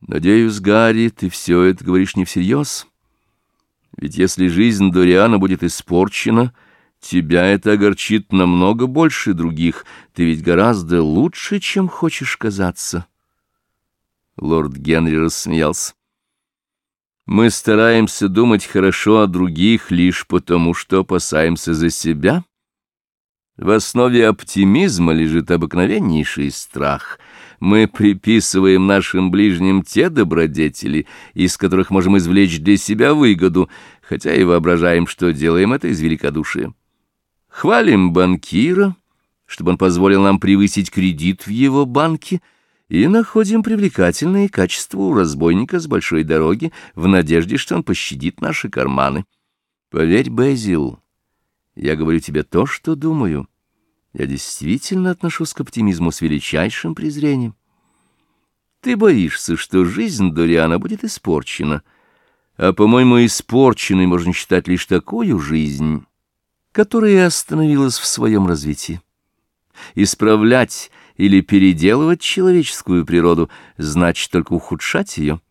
Надеюсь, Гарри, ты все это говоришь не всерьез. Ведь если жизнь Дориана будет испорчена, тебя это огорчит намного больше других. Ты ведь гораздо лучше, чем хочешь казаться. Лорд Генри рассмеялся. Мы стараемся думать хорошо о других лишь потому, что опасаемся за себя. В основе оптимизма лежит обыкновеннейший страх — мы приписываем нашим ближним те добродетели, из которых можем извлечь для себя выгоду, хотя и воображаем, что делаем это из великодушия. Хвалим банкира, чтобы он позволил нам превысить кредит в его банке, и находим привлекательные качества у разбойника с большой дороги в надежде, что он пощадит наши карманы. Поверь, Безил, я говорю тебе то, что думаю». Я действительно отношусь к оптимизму с величайшим презрением. Ты боишься, что жизнь Дориана будет испорчена, а, по-моему, испорченной можно считать лишь такую жизнь, которая остановилась в своем развитии. Исправлять или переделывать человеческую природу значит только ухудшать ее.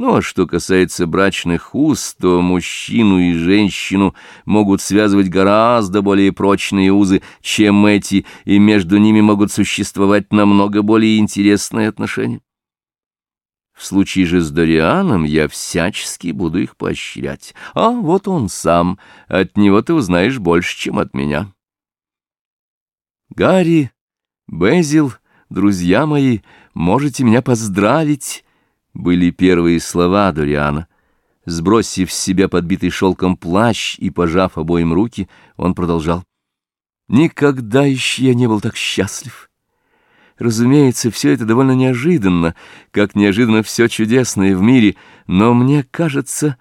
Ну, а что касается брачных уз, то мужчину и женщину могут связывать гораздо более прочные узы, чем эти, и между ними могут существовать намного более интересные отношения. В случае же с Дорианом я всячески буду их поощрять. А вот он сам, от него ты узнаешь больше, чем от меня. Гарри, Безил, друзья мои, можете меня поздравить, были первые слова Дориана. Сбросив с себя подбитый шелком плащ и пожав обоим руки, он продолжал. «Никогда еще я не был так счастлив. Разумеется, все это довольно неожиданно, как неожиданно все чудесное в мире, но мне кажется,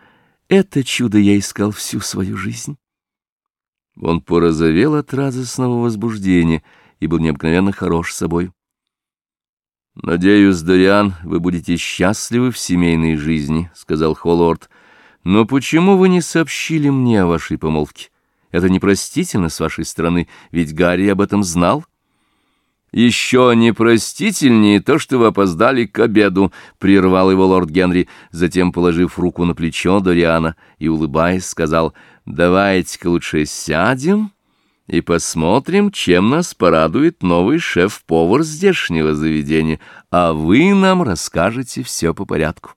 это чудо я искал всю свою жизнь». Он порозовел от радостного возбуждения и был необыкновенно хорош собой. «Надеюсь, Дориан, вы будете счастливы в семейной жизни», — сказал Холлорд. «Но почему вы не сообщили мне о вашей помолвке? Это непростительно с вашей стороны, ведь Гарри об этом знал». «Еще непростительнее то, что вы опоздали к обеду», — прервал его лорд Генри, затем, положив руку на плечо Дориана и, улыбаясь, сказал, «Давайте-ка лучше сядем» и посмотрим, чем нас порадует новый шеф-повар здешнего заведения, а вы нам расскажете все по порядку.